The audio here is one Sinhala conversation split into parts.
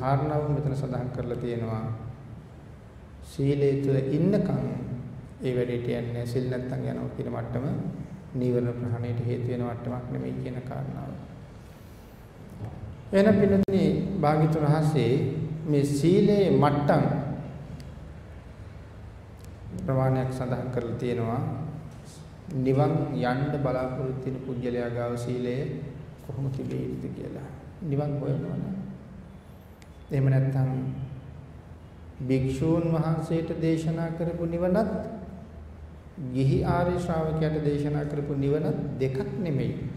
කාරණාව මෙතන සඳහන් කරලා තියෙනවා. සීලය තුළ ඉන්නකම් ඒ වැඩේට යන්නේ සිල් නැත්තම් යනවා කියන මට්ටම නීවරණ ප්‍රහාණයට හේතු වෙන මට්ටමක් නෙමෙයි කියන කාරණාව. එහෙනම් පින්නතුනි භාග්‍යතුන් වහන්සේ මේ සීලේ මට්ටම් ප්‍රමාණයක් සඳහන් කරලා තියෙනවා. නිවන් යන්න බලාපොරොත්තු වෙන පුජ්‍යලයා ගාව සීලය කොහොම තිබේ යුතුද කියලා. නිවන් හොයනවා. එහෙම නැත්නම් භික්ෂූන් වහන්සේට දේශනා කරපු නිවනත් ගිහි ආර්ය ශ්‍රාවකයාට දේශනා කරපු නිවනත් දෙකක් නෙමෙයි.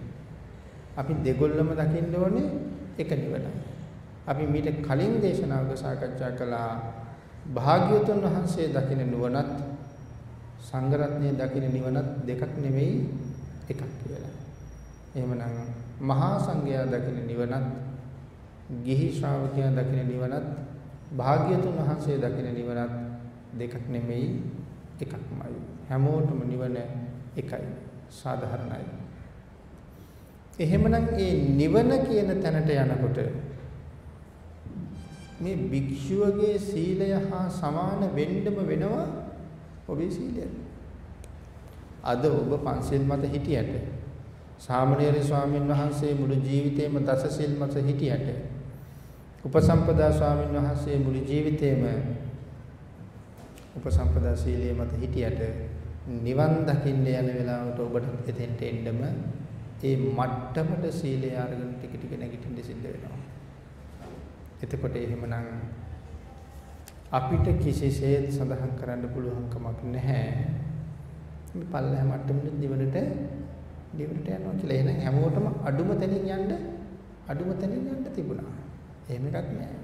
අපි දෙගොල්ලම දකින්න ඕනේ එක නිවනයි. අපි මීට කලින් දේශනාවක සාකච්ඡා කළා භාග්‍යවතුන් වහන්සේ දකින නුවණත් සංඝරත්නය දකින නිවනත් දෙකක් නෙමෙයි එකක් කියලා. එහෙමනම් මහා සංඝයා දකින නිවනත් ගිහි ශ්‍රාවකයා දකින නිවනත් භාග්‍යතුන් වහන්සේ දකින නිවනත් දෙකක් නෙමෙයි එකක්මයි. හැමෝටම නිවන එකයි. සාධාරණයි. එහෙමනම් ඒ නිවන කියන තැනට යනකොට මේ භික්ෂුවගේ සීලය හා සමාන වෙන්නම වෙනවා ඔබේ සීලය. අද ඔබ පන්සිල් මත හිටියට සාමණේර ස්වාමීන් වහන්සේ මුළු ජීවිතේම දස සිල් මත හිටියට උපසම්පදා ස්වාමීන් වහන්සේ මුළු ජීවිතේම උපසම්පදා සීලයේ මත හිටියට නිවන් දකින්න යන වෙලාවට ඔබට එතෙන්ට එන්නම ඒ මට්ටමට සීලය අරගෙන ටික ටික නැගිටින්න සිද්ධ වෙනවා. එතකොට එහෙමනම් අපිට කිසිසේත් සඳහන් කරන්න පුළුවන් කමක් නැහැ. මේ පල්ලෙහා මට්ටමෙන් දිවනට දිවනට යනවා කියලා. එහෙනම් හැමෝටම අඩුම තැනින් යන්න අඩුම තැනින් යන්න තිබුණා. එහෙම එකක් නැහැ.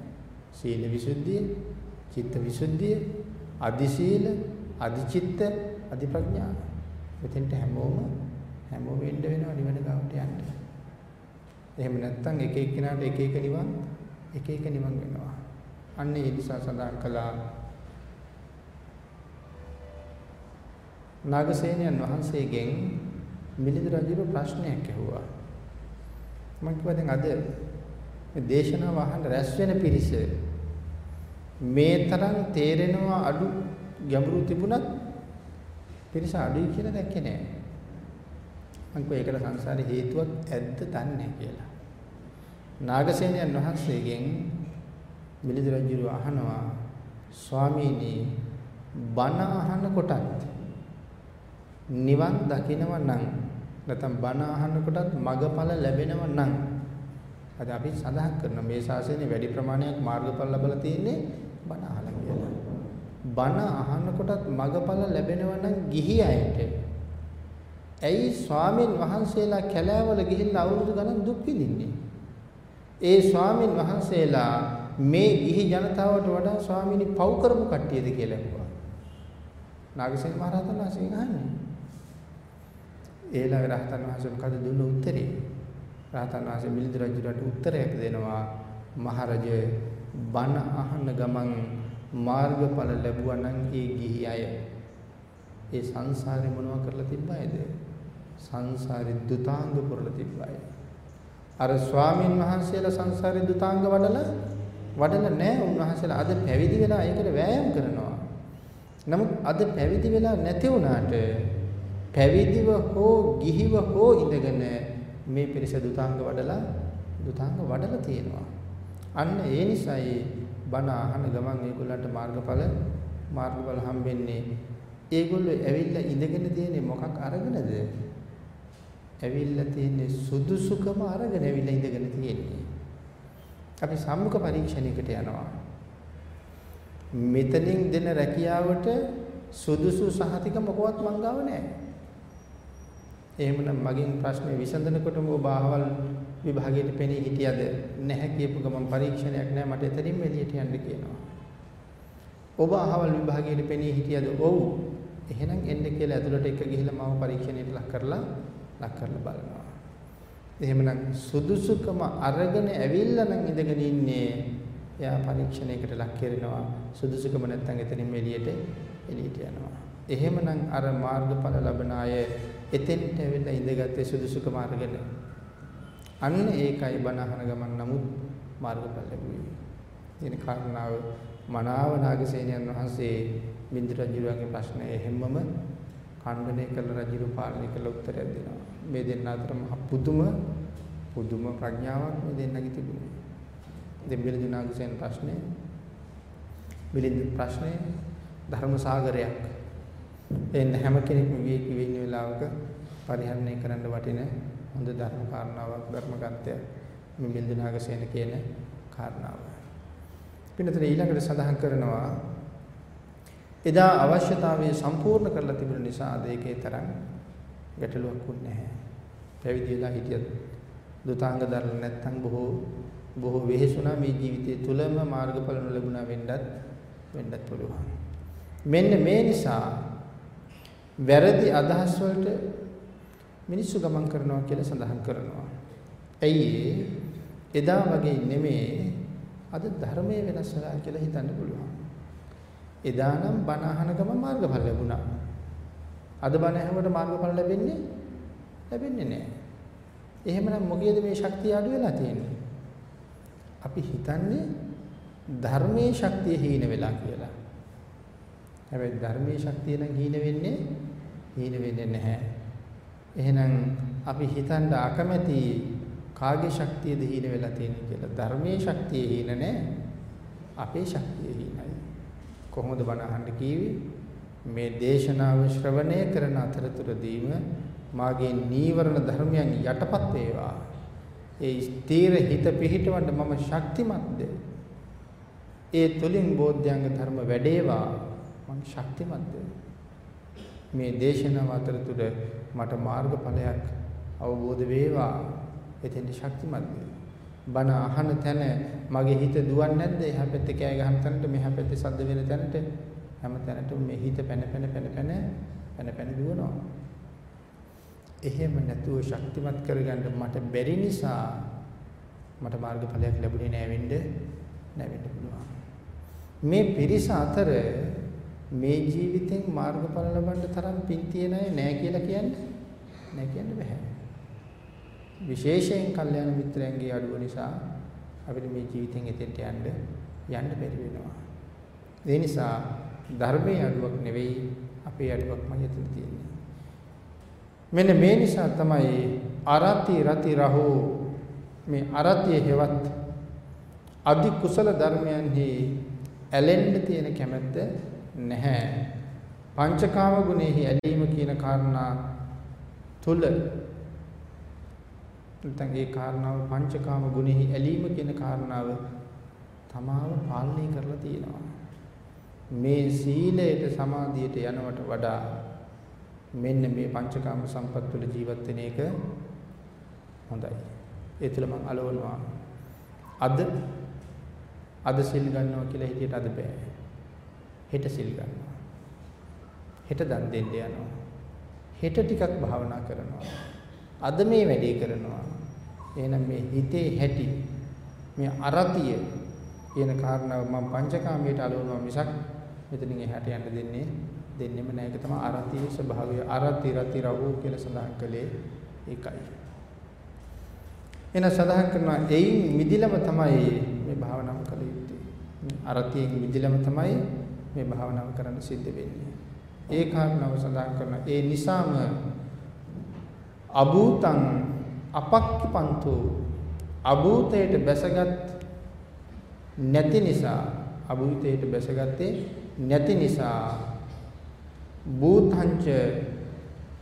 සීල විසුද්ධිය, චිත්ත විසුද්ධිය, අදි සීල, අදි චිත්ත, අදි ප්‍රඥා. මෙතෙන්ට හැමෝම හැමෝම වෙන්න වෙනවා නිවන ගාවට යන්න. එහෙම නැත්නම් එක එක්කිනාට එක එක නිවන් එක එක නිවන් වෙනවා. අන්න ඒ නිසා සඳහන් කළා නාගසේනයන් වහන්සේගෙන් මිලිඳු රජු ප්‍රශ්නයක් ඇහුවා. මම කිව්වා දැන් අද මේ දේශනාව අහන්න රැස් වෙන පිරිස මේ තරම් තේරෙනවා අඩු ගැඹුරු තිබුණත් පිරිස අඩුයි කියලා දැක්කේ නෑ. මම කිව්වා ඒකට සංසාරේ හේතුවක් ඇද්ද දන්නේ කියලා. නාගසේනයන් වහන්සේගෙන් මිලිඳු රජු අහනවා ස්වාමීනි බණ අහන කොටත් නිවන් දකිනව නම් නැත්නම් බණ අහන කොටත් මගඵල ලැබෙනව නම් අද අපි සඳහන් කරන මේ ශාසනයේ වැඩි ප්‍රමාණයක් මාර්ගඵල ලැබලා තියෙන්නේ බණ අහලා කියලා. බණ අහන කොටත් මගඵල ලැබෙනව නම් ගිහි අයට ඇයි ස්වාමින් වහන්සේලා කැලෑවල ගිහිල්ලා අවුරුදු ගණන් දුක් විඳින්නේ? ඒ ස්වාමින් වහන්සේලා මේ ගිහි ජනතාවට වඩා ස්වාමීනි පව් කරපු කට්ටියද කියලා ඇහුවා. නාගසේන මහ රහතන් වහන්සේ අහන්නේ. ඒලා රහතන් වහන්සේ මොකද දුන්න උත්තරේ? රහතන් වහන්සේ මිලිඳු රජුට උත්තරයක් දෙනවා. මහරජ බණ අහන ගමන් මාර්ගඵල ලැබුවා නම් ඒ ගිහි අය ඒ සංසාරේ මොනව කරලා තිබ්බයිද? සංසාරේ දුතාංග පුරලා තිබ්බයි. අර ස්වාමින් වහන්සේලා සංසාරේ දුතාංග වඩලා වඩලා නැහැ උන්වහන්සේලා අද පැවිදි වෙලා ඒකට වෑයම් කරනවා. නමුත් අද පැවිදි වෙලා නැති වුණාට පැවිදිව හෝ ගිහිව හෝ ඉඳගෙන මේ පිරිස දුතාංග වඩලා දුතාංග වඩලා තියෙනවා. අන්න ඒ නිසායි බණ අහන ගමන් මේගොල්ලන්ට මාර්ගඵල මාර්ගඵල හම්බෙන්නේ. ඒගොල්ලෝ ඇවිල්ලා ඉඳගෙන තියෙන්නේ මොකක් අරගෙනද? ඇවිල්ලා තියෙන්නේ සුදුසුකම අරගෙන ඇවිල්ලා ඉඳගෙන තියෙන්නේ. අපි සම්මුඛ පරීක්ෂණයකට යනවා. මෙතනින් දෙන රැකියාවට සුදුසු සහතික මොකවත් මං ගාව නැහැ. එහෙමනම් මගෙන් ප්‍රශ්නේ විසඳනකොටම ඔබ අහවල් විභාගයට පෙනී හිටියද? නැහැ කියපු ගමන් පරීක්ෂණයක් නැහැ මට එතනින්ම එළියට යන්න කියනවා. ඔබ අහවල් විභාගයට පෙනී හිටියද? ඔව්. එහෙනම් එන්න කියලා ඇතුළට එක ගිහිල්ලා මාව පරීක්ෂණයට ලක් කරලා ලක් කරලා බලනවා. එහෙමනම් සුදුසුකම අරගෙන ඇවිල්ලා නම් ඉඳගෙන ඉන්නේ. එයා පරීක්ෂණයකට ලක් කරනවා. සුදුසුකම නැත්නම් එතනින්ම එළියට එළියට යනවා. එහෙමනම් අර මාර්ගඵල ලබන අය එතෙන්ට ඇවිල්ලා ඉඳගත්තේ සුදුසුකම අරගෙන අන්න ඒකයි බණ අහන ගමන් නමුත් මාර්ගඵල ලැබුවේ. කියන කාරණාව මනාව නාගසේනයන් වහන්සේ බින්දු රජුගේ ප්‍රශ්නය හැමම ඛණ්ඩනය කළ රජු පාලනය කළ උත්තරයක් දෙනවා. මේ දෙන්න අතර මහ පුදුම පුදුම ප්‍රඥාවක් මේ දෙන්නගේ තිබුණේ. ඉතින් බිලිඳු නාගසේන ප්‍රශ්නේ බිලිඳු ප්‍රශ්නේ ධර්ම සාගරයක්. එන්න හැම කෙනෙක්ම විවේකී වෙන්න වෙලාවක පරිහරණය කරන්න වටින හොඳ ධර්ම කාරණාවක් ධර්ම ගන්තයක් මේ බිලිඳු නාගසේන කියන කාරණාව. පින්නතන ඊළඟට සඳහන් කරනවා එදා අවශ්‍යතාවය සම්පූර්ණ කරලා තිබුණ නිසා අද ඒකේ තරම් ගැටලුවක් වුණේ නැහැ. පැවිදි වෙලා හිටියත් දුතාංග දරල නැත්තම් බොහෝ බොහෝ වෙහෙසුණා මේ ජීවිතය තුලම මාර්ගඵල නොලැබුණා වෙන්නත් වෙන්නත් පුළුවන්. මෙන්න මේ නිසා වැරදි අදහස් වලට මිනිස්සු ගමන් කරනවා කියලා සඳහන් කරනවා. ඇයි එදා වගේ නෙමේ අද ධර්මයේ වෙනස් වෙලා කියලා හිතන්න පුළුවන්. එදා නම් බණ අහන ගම මාර්ගඵල ලැබුණා. අද බණ ඇහුවට මාර්ගඵල ලැබෙන්නේ ලැබෙන්නේ නැහැ. එහෙමනම් මොකේද මේ ශක්තිය අඩු වෙලා තියෙන්නේ? අපි හිතන්නේ ධර්මයේ ශක්තිය හීන වෙලා කියලා. හැබැයි ධර්මයේ ශක්තිය නම් හීන වෙන්නේ හීන වෙන්නේ නැහැ. එහෙනම් අපි හිතන්න අකමැති කාගේ ශක්තියද හීන වෙලා තියෙන්නේ කියලා. ධර්මයේ ශක්තිය හීන නැහැ. අපේ ශක්තිය හීනයි. කොහොමද බණ අහන්න කීවේ? මේ දේශනාව ශ්‍රවණය කරන අතරතුරදීම මාගේ නීවරණ ධර්මයන් යටපත් වේවා. ඒ ස්ථීර හිත පිහිටවන්න මම ශක්තිමත්ද? ඒ තුලින් බෝධ්‍යංග ධර්ම වැඩේවා මම ශක්තිමත්ද? මේ දේශනාව අතරතුර මට මාර්ගඵලයක් අවබෝධ වේවා. එතෙන්දි ශක්තිමත්ද? බණ අහන තැන මගේ හිත දුවන්නේ නැද්ද? එහා පැත්තේ කෑ ගහන තැනට මෙහා පැත්තේ සද්ද වෙන තැනට හැම තැනටම මේ හිත පැන පැන පැන පැන පැන පැන දුවනවා. එහෙම නැතුව ශක්තිමත් කරගන්න මට බැරි නිසා මට මාර්ගඵලයක් ලැබුණේ නෑ වෙන්න නෑ වෙන්න පුළුවන්. මේ පිරිස අතර මේ ජීවිතෙන් මාර්ගඵල ලබන්න තරම් පින් තියන අය නෑ කියලා කියන්නේ නෑ කියන්න බෑ. විශේෂයෙන් කල්යාණ මිත්‍රයන්ගේ අඩුව නිසා අපිට මේ ජීවිතෙන් එතෙන්ට යන්න යන්න බැරි වෙනවා. ඒ නිසා ධර්මයේ අඩුවක් නෙවෙයි අපේ අඩුවක්මයි එතන තියෙන්නේ. මෙන්න මේ නිසා තමයි අරති රති රහෝ මේ අරතිය හේවත් අධි කුසල ධර්මයන්හි ඇලෙන්න තියෙන කැමැත්ත නැහැ. පංචකාම ගුණෙහි ඇලීම කියන කාරණා තුල නැත්නම් ඒ කාරණාව පංචකාම ගුණෙහි ඇලීම කියන කාරණාව තමාව පාලනය කරලා තියෙනවා. මේ සීලයට සමාධියට යනවට වඩා මෙන්න මේ පංචකාම සම්පත් වල ජීවත් වෙන එක හොඳයි. ඒ තුළ මම අලවනවා. අද අද සිල් ගන්නවා කියලා හිතියට අද බෑ. හෙට සිල් ගන්නවා. හෙට දන් දෙන්න යනවා. හෙට ටිකක් භාවනා කරනවා. අද මේ වැඩේ කරනවා. එහෙනම් මේ හිතේ හැටි මේ අරතිය කියන කාරණාව මම පංචකාමයට අලවනවා මිසක් මෙතනින් එහාට යන්න දෙන්නේ දෙන්නෙම නැහැ. ඒක තමයි අරතියේ ස්වභාවය. අරති රති රහු කියලා සඳහන් කළේ ඒකයි. එන සඳහන් කරනවා එයින් මිදිලම තමයි මේ භාවනාව කළ යුත්තේ. අරතියෙන් මිදිලම තමයි මේ භාවනාව කරන්න සිද්ධ වෙන්නේ. ඒ කාරණාව සඳහන් කරන ඒ නිසාම අභූතං අපක්ඛපන්තු. අභූතයට බැසගත් නැති නිසා අභූතයට බැසගත්තේ නැති නිසා භූතංච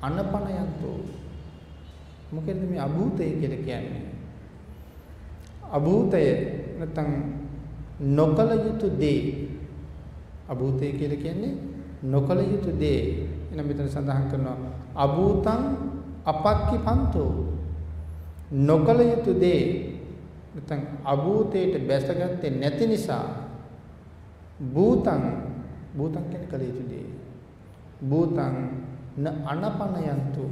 අනපනයන්තෝ. මොකෙන්ද මේ අභූතය කියලා කියන්නේ? අභූතය නැත්නම් නොකල යුතු දේ අභූතය කියලා කියන්නේ නොකල යුතු දේ. එන මෙතන සඳහන් කරනවා අභූතං අපක්කි පන්තෝ නොකල යුතු දේ නැත්නම් අභූතයට බැසගත්තේ නැති නිසා භූතං භූතං කියන්නේ කල යුතු දේ. භූතං න අනපනයන්තු.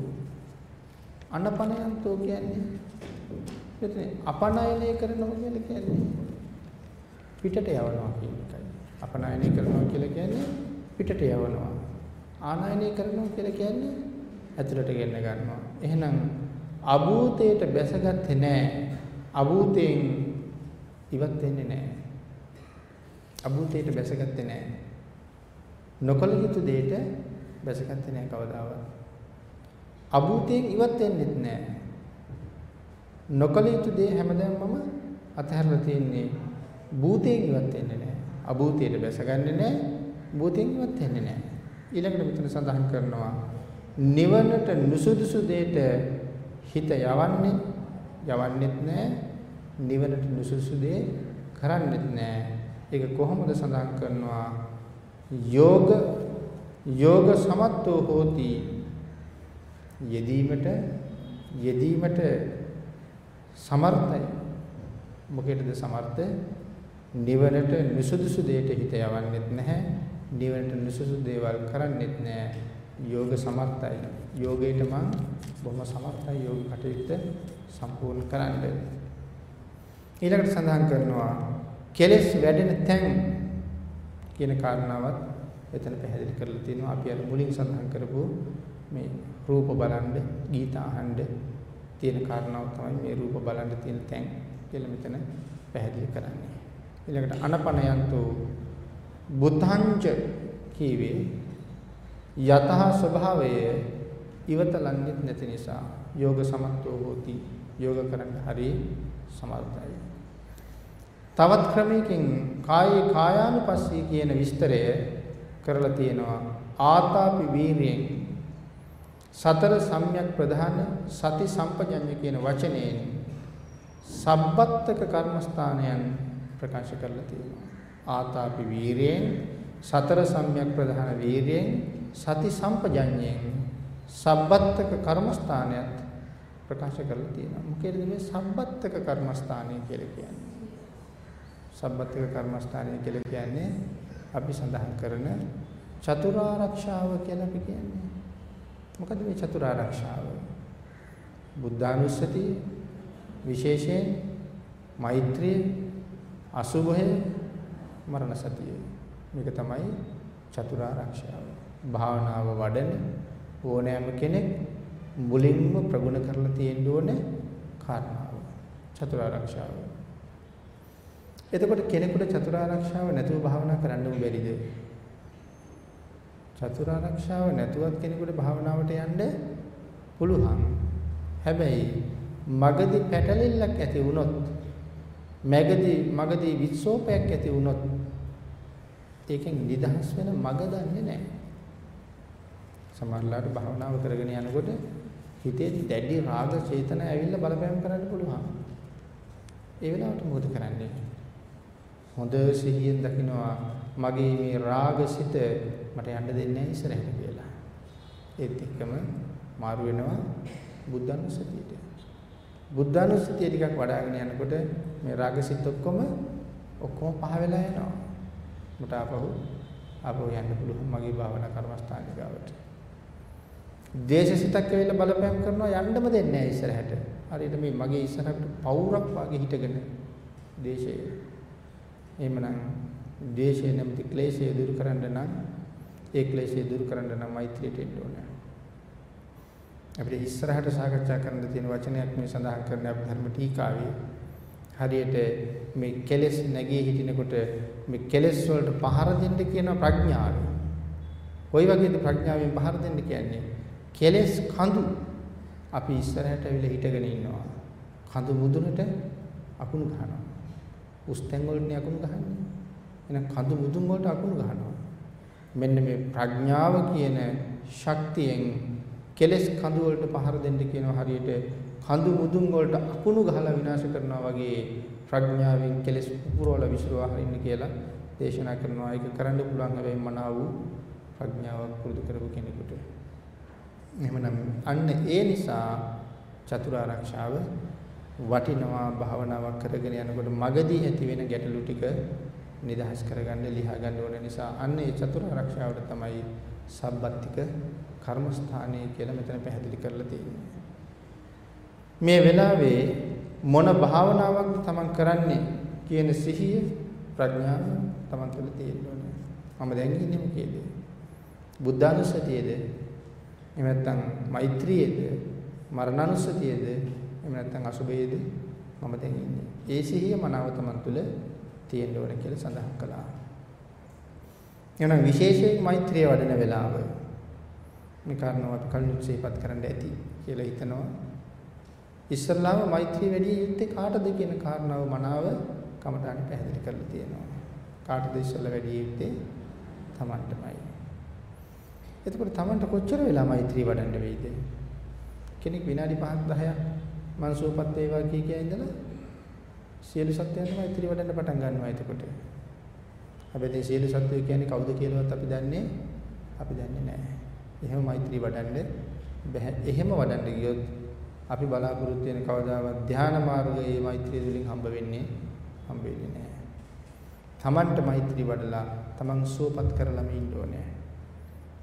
අනපනයන්තු කියන්නේ එතන අපනයනය කරනවා කියලා කියන්නේ පිටට යවනවා කියන එකයි. අපනයනය කරනවා කියලා කියන්නේ පිටට යවනවා ආනයනය කරනවා කියලා කියන්නේ ඇතුළට ගෙන්න ගන්නවා එහෙනම් අභූතයට බැසගත්තේ නැහැ අභූතයෙන් ඉවත් වෙන්නේ නැහැ. අභූතයට බැසගත්තේ නැහැ. නොකල යුතු දෙයට බැසගත්තේ නැහැ කවදාවත්. අභූතයෙන් ඉවත් වෙන්නෙත් නැහැ. නොකල යුතු දේ හැමදාම මම අතහැරලා තියෙන්නේ භූතයෙන් ඉවත් වෙන්නේ නැහැ. අභූතයට බැසගන්නේ නැහැ. භූතයෙන් ඉවත් වෙන්නේ නැහැ. ඊළඟට මෙතන සඳහන් කරනවා නිවනට නුසුදුසු දෙයට හිත යවන්නේ යවන්නෙත් නැහැ. නිවනට නුසුදුසු දේ කරන්නෙත් නැහැ. ඒක කොහොමද සඳහන් කරනවා යෝග යෝග සමත්තෝ හෝති යෙදීමට යෙදීමට සමර්ථයි මොකේද සමර්ථ නිවනට නිසුදුසු දෙයට හිත යවන්නෙත් නැහැ. නිවනට නිසුසු දේවල් කරන්නෙත් නැහැ. යෝග සමර්ථයි. යෝගයට මං බොහොම සමර්ථයි යෝග කටයුත්ත සම්පූර්ණ කරන්න. ඊළඟට සඳහන් කරනවා කෙලෙස් වැඩෙන තැන් කියන කාරණාවත් එතන පැහැදිලි කරලා තියෙනවා. අපි අර මුලින් සඳහන් කරපු මේ රූප බලන්න ගීත අහන්න තියෙන කාරණාව තමයි මේ රූප බලන්න තියෙන තැන් කියලා මෙතන පැහැදිලි කරන්නේ. ඊළඟට අනපනයන්තෝ බුද්ධංච කීවේ යතහ ස්වභාවය ඉවතලන්නේ නැති නිසා යෝග සමත්වෝ හෝති. යෝග කරන්න හරි සමර්ථයි. තවත් ක්‍රමයකින් කායේ කායානුපස්සී කියන විස්තරය කරලා තියෙනවා. ආතාපි වීරියෙන් සතර සම්‍යක් ප්‍රධාන සති සම්පජඤ්ඤ කියන වචනයෙන් සබ්බත්තක කර්මස්ථානයන් ප්‍රකාශ කරලා තියෙනවා ආතාපි වීරයෙන් සතර සම්‍යක් ප්‍රධාන වීරයෙන් සති සම්පජඤ්ඤයෙන් සබ්බත්තක කර්මස්ථානයත් ප්‍රකාශ කරලා තියෙනවා. මොකේද මේ සබ්බත්තක කර්මස්ථානය කියලා කියන්නේ? සබ්බත්තක කර්මස්ථානය කියලා කියන්නේ අපි සඳහන් කරන චතුරාර්යක්ෂාව කියලා අපි කියන්නේ. මොකද මේ චතුරාර්යක්ෂාව? බුද්ධානුස්සතිය විශේෂයෙන් මෛත්‍රිය අසුභය මරණ සතිය. මේක තමයි චතුරාර්යක්ෂාව. භාවනාව වඩන ඕනෑම කෙනෙක් මුලින්ම ප්‍රගුණ කරලා තියෙන්න ඕනේ කාරණාව. චතුරාර්යක්ෂාව. එතකොට කෙනෙකුට චතුරාර්යක්ෂාව නැතුව භාවනා කරන්න බැරිද? චතුරාර්යක්ෂාව නැතුවත් කෙනෙකුට භාවනාවට යන්න පුළුවන්. හැබැයි මගදී පැටලෙල්ලක් ඇති වුණොත් මගදී මගදී විස්සෝපයක් ඇති වුණොත් ඒකෙන් නිදහස් වෙන මග දන්නේ නැහැ. සමහරලාට භාවනාව කරගෙන යනකොට හිතේ දැඩි රාග චේතන ඇවිල්ලා බලපෑම් කරන්න පුළුවන්. ඒ වෙලාවට මොකද කරන්නේ? හොඳ සිහියෙන් දකිනවා මගේ මේ රාගසිත මට යන්න දෙන්නේ නැහැ ඉස්සරහට කියලා. ඒත් එක්කම මාරු වෙනවා බුද්ධානුස්සතියට. බුද්ධානුස්සතිය ටිකක් වඩ아가ගෙන යනකොට මේ රාගසිත ඔක්කොම ඔක්කොම පහ වෙලා යනවා. මට ආපහු ආපහු යන්න පුළුවන් මගේ භාවනා කර්මස්ථානය ගාවට. දේශසිතක් ඇවිල්ලා බලපෑම් කරනවා යන්නම දෙන්නේ නැහැ ඉස්සරහට. හරියට මේ මගේ ඉස්සරහට පවුරක් වගේ හිටගෙන දේශය. එහෙමනම් දේශය නැමැති ක්ලේශය දුරු කරන්න නම් ඒ ක්ලේශය දුරු කරන්න නම් මෛත්‍රියට එන්න ඕනේ. අපිට ඉස්සරහට සාකච්ඡා කරන්න තියෙන වචනයක් මේ සඳහන් කරන අපේ ධර්ම ටීකාවේ හරියට මේ කෙලෙස් නැගී හිටිනකොට මේ කෙලෙස් වලට පහර දෙන්න කියන ප්‍රඥාව. කොයි වගේද ප්‍රඥාවෙන් පහර දෙන්න කියන්නේ? කෙලෙස් කඳු අපි ඉස්සරහට ඇවිල්ලා හිටගෙන ඉන්නවා. කඳු මුදුනට අකුණු ගහනවා. උස්තැන් වලටනේ අකුණු ගහන්නේ. එහෙනම් කඳු මුදුන් වලට අකුණු ගහනවා. මෙන්න මේ ප්‍රඥාව කියන ශක්තියෙන් කෙලෙස් කඳු වලට පහර දෙන්න කියනවා හරියට කඳු මුදුන් වලට අකුණු ගහලා විනාශ කරනවා වගේ ප්‍රඥාවෙන් කෙලෙස් පුපුරවලා විසිරවා හරින්න කියලා දේශනා කරනවා. ඒක කරන්න පුළුවන් හැබැයි මනාව වූ ප්‍රඥාවක් පුරුදු කරපු කෙනෙකුට. එහෙමනම් අන්න ඒ නිසා චතුරාර්යක්ෂාව වටිනවා භාවනාවක් කරගෙන යනකොට මගදී ඇති වෙන ගැටලු ටික නිදහස් කරගන්න ලියා ගන්න ඕන නිසා අන්න ඒ චතුරාර්යක්ෂාවට තමයි සබ්බත්තික කර්මස්ථානය කියලා මෙතන පැහැදිලි කරලා තියෙන්නේ. මේ වෙලාවේ මොන භාවනාවක්ද තමන් කරන්නේ කියන සිහිය ප්‍රඥාව තමන් තුළ තියෙන්න ඕනේ. මම දැන් ඉන්නේ මොකේද? බුද්ධානුස්සතියේද? එහෙම නැත්නම් මෛත්‍රියේද? මරණානුස්සතියේද? එහෙම නැත්නම් අසුබයේද? මම දැන් ඉන්නේ. ඒ සිහිය මනාව තමන් තුළ තියෙන්න ඕන කියලා සඳහන් කළා. එහෙනම් විශේෂයෙන් මෛත්‍රිය වඩන වෙලාව මේ කාරණාව අපි කලින් සිහිපත් කරන්න ඇති කියලා හිතනවා. ඉස්සල්ලාම මෛත්‍රිය වැඩි යුත්තේ කාටද කියන කාරණාව මනාව කමඨාන පැහැදිලි කරලා තියෙනවා. කාටද ඉස්සල්ලා වැඩි යුත්තේ තමන්ටමයි. එතකොට තමන්ට කොච්චර වෙලා මෛත්‍රිය වඩන්න වෙයිද? කෙනෙක් විනාඩි 5ක් 10ක් මනසෝපත් වේවා කිය කිය ඉඳලා සියලු සත්‍යයන්ට මෛත්‍රිය වඩන්න පටන් ගන්නවා එතකොට. හැබැයි මේ සියලු සත්‍යය කියන්නේ කවුද කියලාවත් අපි දන්නේ අපි දන්නේ නැහැ. එහෙම මෛත්‍රී වඩන්න බෑ. එහෙම වඩන්න ගියොත් අපි බලාපොරොත්තු වෙන කවදාවත් ධානා මාර්ගයේ මේ මෛත්‍රිය තුලින් හම්බ වෙන්නේ හම්බ වෙන්නේ නැහැ. Tamanට මෛත්‍රී වඩලා Taman සුවපත් කරලම ඉන්න ඕනේ.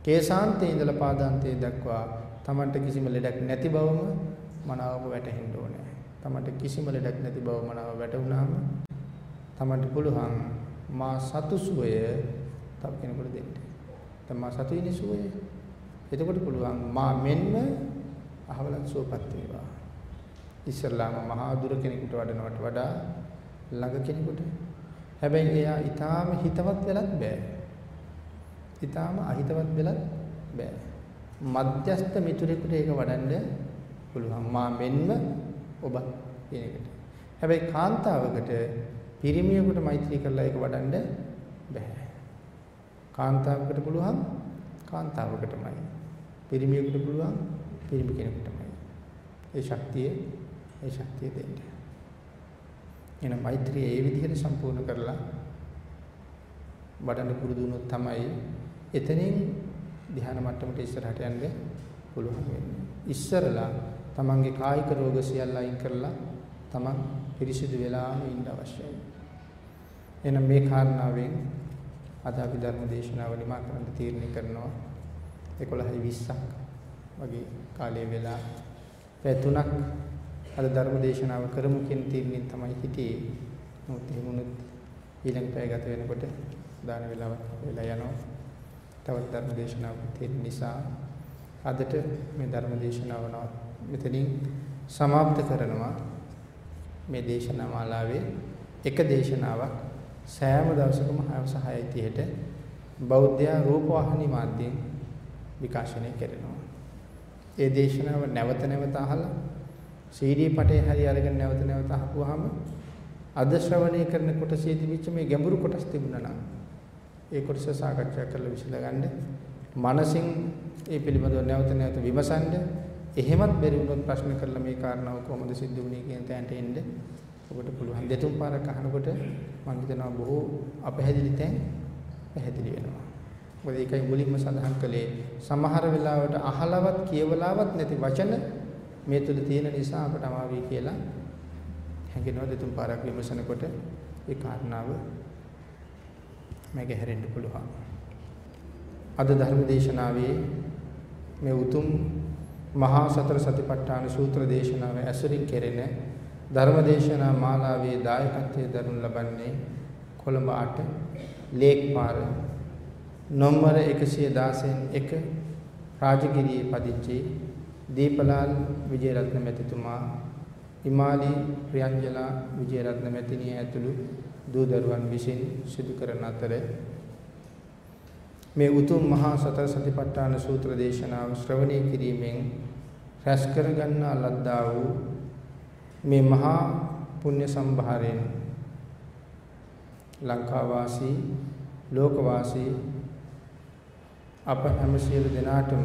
කේසාන්තේ ඉඳලා පාදාන්තේ දක්වා Tamanට කිසිම ලෙඩක් නැති බවම මනාවම වැටහෙන්න ඕනේ. Tamanට කිසිම ලෙඩක් නැති බව මනාව වැටුණාම Tamanට පුළුවන් මා සතු සුවය තව කෙනෙකුට දෙන්න. දැන් මා සතු ඉන්නේ සුවය. එතකොට පුළුවන් මා මෙන්ම අහවලන් සුවපත් වේවා. ඉස්සල්ලාම මහා දුර කෙනෙකුට වඩනවට වඩා ළඟ කෙනෙකුට. හැබැයි එයා ඊටාම හිතවත් වෙලත් බෑ. ඊටාම අහිතවත් වෙලත් බෑ. මධ්‍යස්ත මිතුරෙකුට ඒක වඩන්න පුළුවන්. මා මෙන්ම ඔබ කියන එකට. හැබැයි කාන්තාවකට පිරිමියෙකුට මෛත්‍රී කරලා ඒක වඩන්න බෑ. කාන්තාවකට පුළුවන් කාන්තාවකටමයි. පිරිමියෙකුට පුළුවන් පිරිමි කෙනෙකුටමයි. ඒ ශක්තිය ඒ ශක්තිය දෙන්න. එන මෛත්‍රිය ඒ විදිහට සම්පූර්ණ කරලා වඩන්න පුරුදු වුණොත් තමයි එතනින් ධ්‍යාන මට්ටමට ඉස්සරහට යන්න පුළුවන් වෙන්නේ. ඉස්සරලා තමන්ගේ කායික රෝග සියල්ල අයින් කරලා තමන් පිරිසිදු වෙලාම ඉන්න අවශ්‍යයි. එහෙනම් මේ කාරණාවෙන් අද අපි ධර්ම දේශනාව නිමා කරන්න තීරණය කරනවා 11යි 20ක් වගේ කාලය වෙලා පැය තුනක් අද ධර්ම දේශනාව කරමු කියන තීරණයෙන් තමයි හිටියේ. මොකද එහෙමුණුත් ඊළඟ පැය ගත වෙනකොට දාන වේලාව වෙලා යනවා. තවත් ධර්ම දේශනාවක් තියෙන නිසා අදට මේ ධර්ම දේශනාව මෙතනින් સમાપ્ત කරනවා. මේ දේශනා මාලාවේ එක දේශනාවක් සෑම දවසකම හවස 6:30ට බෞද්ධ රූපවාහිනී මාධ්‍යයෙන් විකාශනය කරනවා. ඒ දේශනාව නැවත නැවත අහලා CD පටේ හරි අරගෙන නැවත නැවත අහපුවාම අද ශ්‍රවණය කරන කොටසේ තිබිච්ච මේ ගැඹුරු කොටස් තිබුණා නම් ඒ කොටස සාකච්ඡා කරලා විසඳගන්න. මනසින් ඒ පිළිබඳව නැවත නැවත විමසන්න. එහෙමත් බැරි වුණොත් ප්‍රශ්න කරලා මේ කාරණාව කොහොමද සිද්ධ වුනේ කියන තැනට එන්න. ඔබට පුළුවන් දෙතුන් පාරක් අහනකොට මම හිතනවා බොහෝ අපහැදිලි තැන් පැහැදිලි වෙනවා. මොකද ඒකයි මුලින්ම සඳහන් කළේ සමහර වෙලාවට අහලවත් කියවලාවත් නැති වචන මේ තුල තියෙන නිසා අපට අමාරුයි කියලා හැඟෙනවා දෙතුන් පාරක් විමසනකොට ඒ කාරණාව මැගහැරෙන්න පුළුවන්. අද ධර්ම දේශනාවේ මේ උතුම් මහා සතර සතිපට්ඨාන සූත්‍ර දේශනාව ඇසුරින් කෙරෙන ධර්ම දේශනා මාලාවේ දායකත්වයේ දරනු ලබන්නේ කොළඹ 8 ලේක්පාර නොම්බර 116න් 1 රාජගිරියේ පදිච්චි දීපලාල් විජේරත්න මැතිතුමා හිමාලි ප්‍රියංජලා විජේරත්න මැතිණිය ඇතුළු දූ දරුවන් විසින් සිදු කරන අතර මේ උතුම් මහා සතර සතිපට්ඨාන සූත්‍ර දේශනාව ශ්‍රවණය කිරීමෙන් රැස් කරගන්නා ලද්දා වූ මේ මහා පුණ්‍ය සම්භාරයෙන් ලංකා වාසී ලෝක වාසී අප හැම සියලු දෙනාටම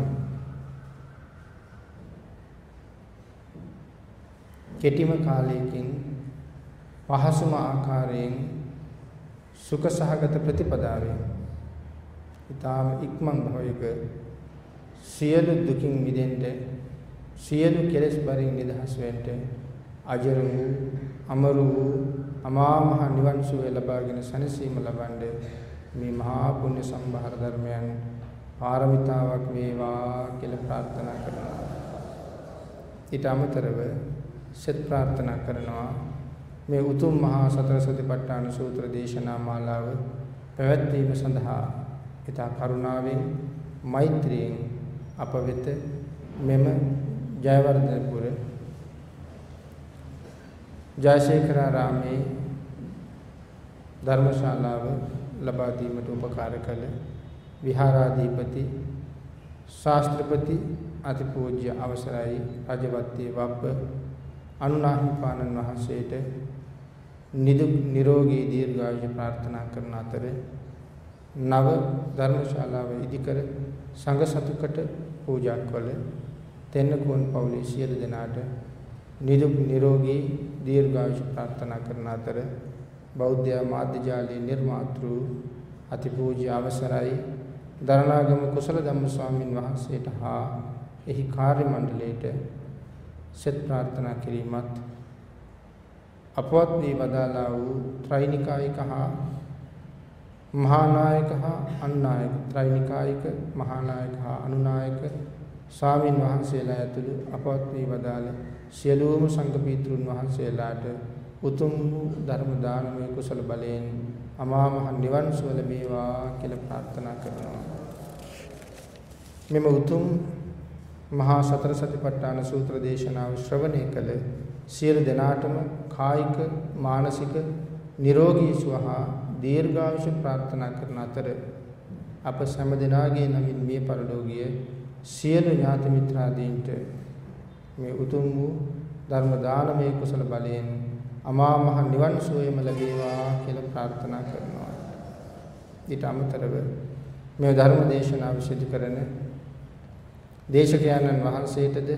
කෙටිම කාලයකින් පහසුම ආකාරයෙන් සුඛ සහගත ප්‍රතිපදාවෙන් ඊටාම ඉක්මන් භවයක සියලු දුකින් මිදෙන්න සියලු කෙලෙස් බරින් නිදහස් වෙන්න අජර වූ අමරු වූ අමා මහ නිවන් සුවය ලබාගෙන සැනසීම ලබන්නේ මේ මහා පුණ්‍ය සම්භාර ධර්මයන් පාරමිතාවක් වේවා කියලා ප්‍රාර්ථනා කරනවා. ඊට අමතරව සෙත් ප්‍රාර්ථනා කරනවා මේ උතුම් මහා සතර සතිපට්ඨාන සූත්‍ර දේශනා මාලාව පැවැත්වීම සඳහා ඊතා කරුණාවෙන් මෛත්‍රියෙන් අප වෙත මෙම ජයවර්ධනපුර ජයශේඛරාරාමේ ධර්මශාලාව ලබා දීමට උපකාර කළ විහාරාධිපති ශාස්ත්‍රපති අතිපූජ්‍ය අවසරයි රජවත්තේ වප්ප අනුනාහිපාණන් වහන්සේට නිදුක් නිරෝගී දීර්ඝායුෂ ප්‍රාර්ථනා කරන අතර නව ධර්මශාලාව ඉදිකර සංඝ සතුකට පූජා කළ තෙන්නකුවන් පවුලේ සියලු දෙනාට නිදුක් නිරෝගී දීර්ඝායුෂ ප්‍රාර්ථනා කරන අතර බෞද්ධ මාධ්‍ය ජාලයේ නිර්මාතෘ අතිපූජ්‍ය අවසරයි. දරණාගම කුසල ධම්ම ස්වාමින් වහන්සේට හා එහි කාර්ය මණ්ඩලයට සෙත් ප්‍රාර්ථනා කිරීමත් අපවත් වී වදාලා වූ ත්‍රිනිකායික හා මහානායක හා අනුනායක ත්‍රිනිකායික මහානායක හා අනුනායක ස්වාමින් වහන්සේලා ඇතුළු අපවත් වී වදාළ සියලුම සංඝ පීතෘන් වහන්සේලාට උතුම් වූ ධර්ම දානමය කුසල බලයෙන් අමා මහ නිවන් සුව ලැබේවා කියලා ප්‍රාර්ථනා කරනවා. මෙම උතුම් මහා සතර සතිපට්ඨාන සූත්‍ර දේශනාව ශ්‍රවණය කළ සියලු දෙනාටම කායික මානසික නිරෝගී සුව හා දීර්ඝායුෂ ප්‍රාර්ථනා කරන අතර අප සෑම දෙනාගේ නමින් මේ පරලෝකීය සියලු ඥාති මිත්‍රාදීන්ට මේ උතුම් වූ ධර්ම දානමය කුසල බලයෙන් අමා මහ නිවන් සුවයම ලැබේවා කියලා ප්‍රාර්ථනා කරනවා. ඊට අමතරව මේ ධර්ම දේශනාව සිදු කරන දේශකයන්න් වහන්සේටද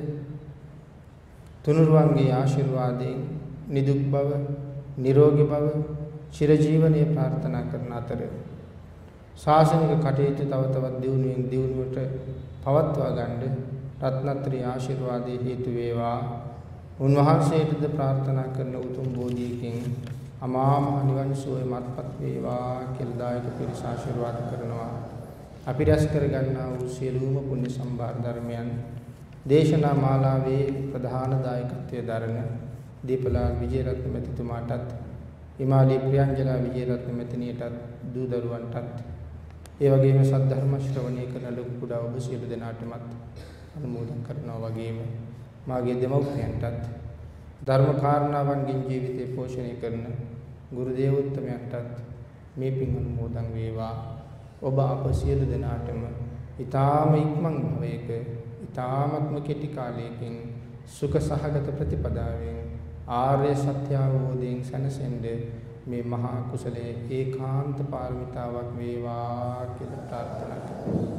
තුනුරුවන්ගේ ආශිර්වාදයෙන් නිදුක් බව, නිරෝගී බව, චිරජීවනයේ ප්‍රාර්ථනා කරන අතර ශාසනික කටයුතු තව තවත් දියුණුවෙන් දියුණුවට පවත්වා ගන්න රත්නත්‍රි ආශිර්වාදයේ හේතු වේවා උන්වහන්සේටද ප්‍රාර්ථනා කරන උතුම් බෝධියකින් අමා මහ නිවන් සුවය මත්පත් වේවා කියලා දායක පිරිස ආශිර්වාද කරනවා. අපි රැස් කරගන්නා වූ සියලුම පුණ්‍ය සම්භාර ධර්මයන් දේශනා මාලාවේ ප්‍රධාන දායකත්වයේ දරන දීපලාල් විජේරත්න මැතිතුමාටත් හිමාලී ප්‍රියංජලා විජේරත්න මැතිණියටත් දූ දරුවන්ටත් ඒ වගේම සද්ධර්ම ශ්‍රවණය කරන ලොකු කුඩා ඔබ සියලු දෙනාටමත් අනුමෝදන් කරනවා වගේම මාගේ දෙමව්පියන්ටත් ධර්ම කාරණාවන්ගෙන් ජීවිතේ පෝෂණය කරන ගුරු දේවෝත්තමයන්ටත් මේ පින් අනුමෝදන් වේවා. ඔබ අප සියලු දෙනාටම ඊ타ම ඉක්මන් භවයක ඊ타මත්ම කෙටි කාලයකින් සුඛ සහගත ප්‍රතිපදාවෙන් ආර්ය සත්‍ය අවබෝධයෙන් සැනසෙන්න මේ මහා කුසලයේ ඒකාන්ත පාරමිතාවක් වේවා කියලා ප්‍රාර්ථනා කරනවා.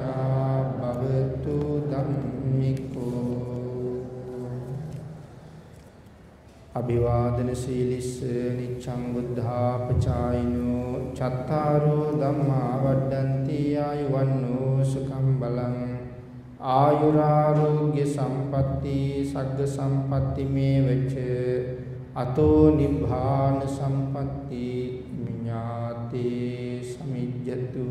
අභිවාදන සීලිස්ස නිච්ඡං බුද්ධාපචායිනෝ චත්තාරෝ ධම්මා වඩ්ඩಂತಿ ආයුවන්නෝ සුඛං බලං ආයුරාෝග්‍ය සම්පatti සග්ග සම්පatti මේවච අතෝ නිබ්බාන සම්පatti විඤ්ඤාති සමිජ්ජතු